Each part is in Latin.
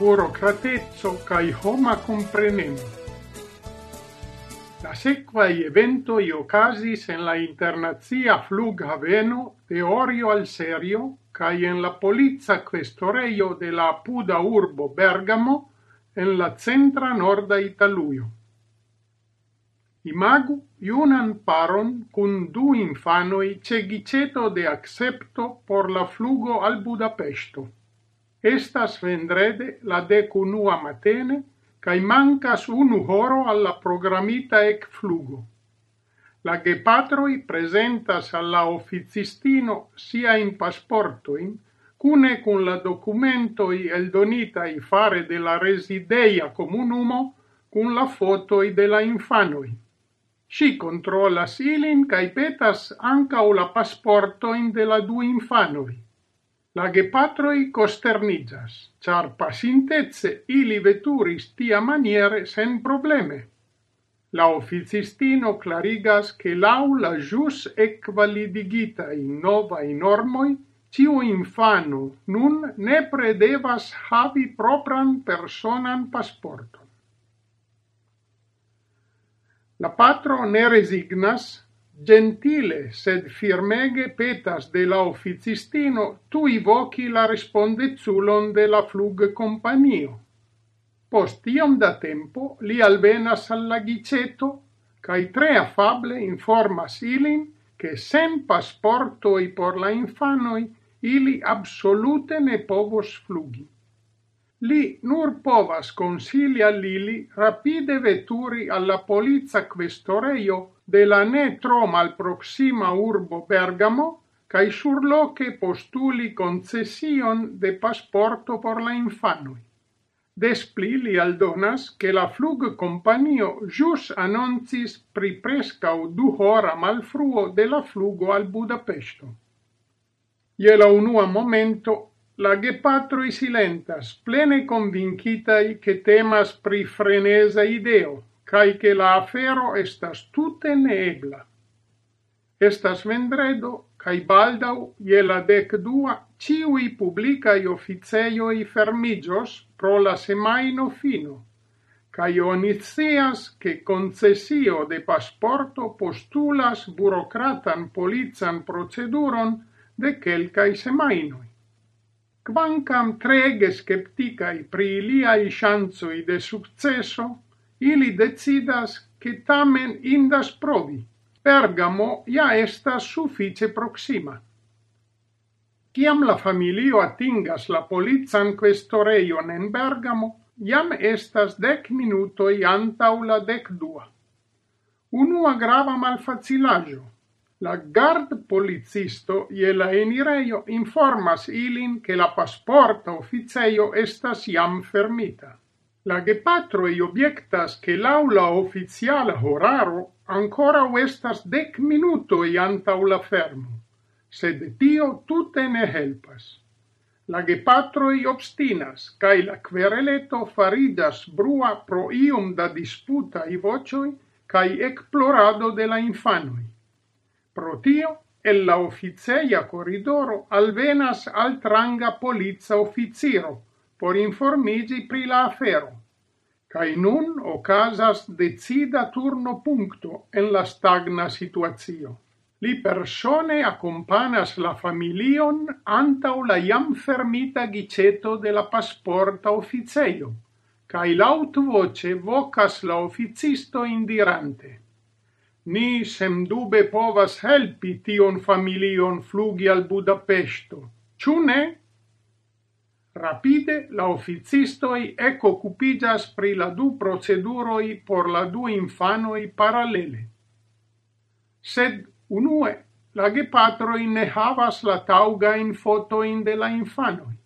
burocratezzo cae homa comprenemo. La sequai eventoi ocasis en la internazia flughaveno de Orio al Serio cae en la polizza questoreio de la apuda urbo Bergamo en la centra norda Italuio. Imagu iunan paron cun du infanoi cegiceto de accepto por la flugo al Budapesto. Estas vendrede la decunua matene, cae mancas unu horo alla programita ecflugo. La gepatroi presentas alla officistino sia in pasportoin, cune cun la documentoi eldonitai fare de la resideia comunumo cun la fotoi de la infanoi. Si controllas ilin cae petas ancau la pasportoin de la du infanoi. La gepatroi costernigas, char pasintece ili veturis sen probleme. La officistino clarigas che lau la in nova novaj normoi, ciu infano nun ne predevas havi propran personan pasporton. La patro ne resignas, gentile sed firmege petas de la officistino tui voci la respondezulon de la flug companio. Post iom da tempo li alvenas alla giceto cae tre affable informas ilin che sen pasportoi por la infanoi ili absolute ne povos flugi. Li nur povas consilia lili rapide veturi alla polizza questoreio de la ne tro malproxima urbo Bergamo cae surloce postuli concession de pasporto por la infanui. Despli li aldonas che la flug companio jus annoncis pri prescau du hora malfruo de la flugo al Budapesto. Je la unua momento la gepatroi silentas, plene convincitai che temas pri frenesa ideo, cae che la afero estas tute neebla. Estas vendredo, cae baldau, ie la dec dua, ciui publicai officeioi fermigios pro la semaino fino, cae onicias che concessio de pasporto postulas burocratan polizan proceduron de quelcae semainoi. Quancam trege skepticae pri iliai chansoi de successo, ili decidas che tamen indas provi. Pergamo ja estas suffice proxima. Ciam la familio atingas la polizan questoreion en Bergamo, jam estas dec minutoi antau la dec dua. Unua grava malfacilaggio. La guard policisto je la enireio informas ilin che la pasporta officeio estas jam fermita. La gepatroi objectas che l'aula oficiala horaro ancora estas dec minuto antau la fermo, sed tio tutte ne helpas. La gepatroi obstinas, cae la quereleto faridas brua pro ium da disputa i vocioi cae explorado de la infanoi. Pro tio, el la officeia corridoro alvenas altranga polizza officiro, por informigi pri la afero. Cai nun ocasas decida turno puncto en la stagna situazio. Li persone accompanas la familion antau la iam fermita giceto de la pasporta officeio, cai laut voce vocas la officisto indirante. Ni semdube povas helpi tion familion flugi al Budapesto, ciu ne? Rapide la officistoi eco cupigas pri la du proceduroi por la du infanoi parallele. Sed unue la gepatroi ne havas la tauga in fotoin de la infanoi.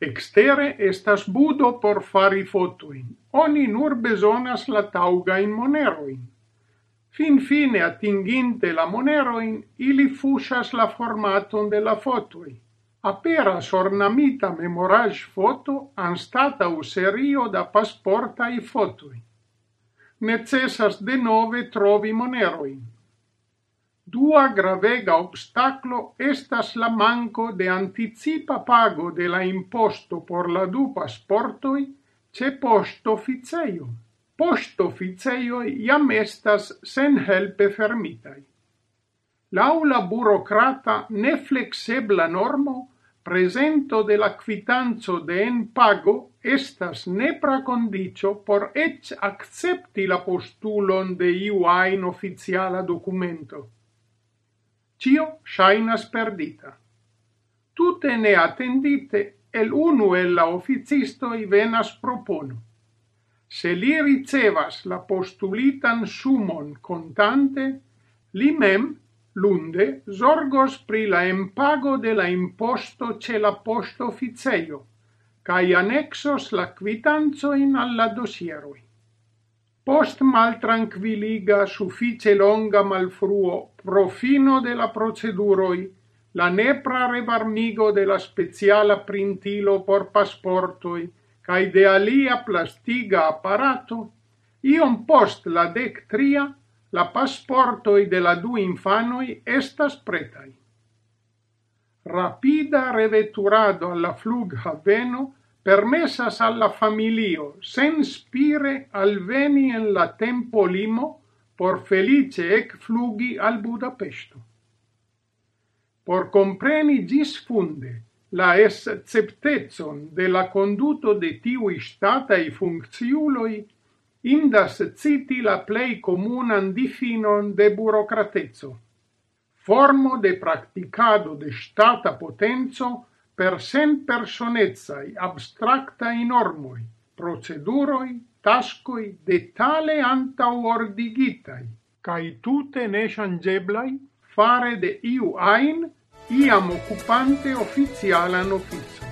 Extere estas budo por fari fotoin. Oni nur besonas la tauga in moneroin. Fin fine atinginte la moneroin, ili fusas la formaton de la fotoi aperas ornamita memorage foto anstataŭ serio da pasportai fotoi. Necessas de nove trovi moneroin. Dua gravega obstaclo estas la manco de anticipa pago de la imposto por la du pasportoi ce postoficejo. Postoficejoj iam estas senhelpe fermitai lau la burocrata neflexebla normo, presento de la quitanzo de en pago estas nepra condicio por ec accepti la postulon de iu ain oficiala documento. Cio shainas perdita. Tute ne attendite el unu el la oficistoi venas propono. Se li ricevas la postulitan sumon contante, li mem lunde zorgos pri la empago de la imposto ce la posto officeio, cae annexos la quitanzoin alla dosieroi. Post mal tranquilliga suffice longa malfruo profino de la proceduroi, la nepra revarmigo de la speciala printilo por pasportoi, cae de alia plastiga apparato, iom post la dec tria la pasportoi de la du infanoi estas pretai. Rapida reveturado alla flug haveno permessas alla familio sen spire al veni en la tempo limo por felice ec flugi al Budapesto. Por compreni gis funde la esceptezon de la conduto de tiui statai funcciuloi indas citi la plei comunan difinon de burocratezzo. Formo de practicado de stata potenzo per sen personezzai in normoi, proceduroi, tascoi detale antau ordigitai, cae tute ne changeblai fare de iu ain iam occupante officialan officio.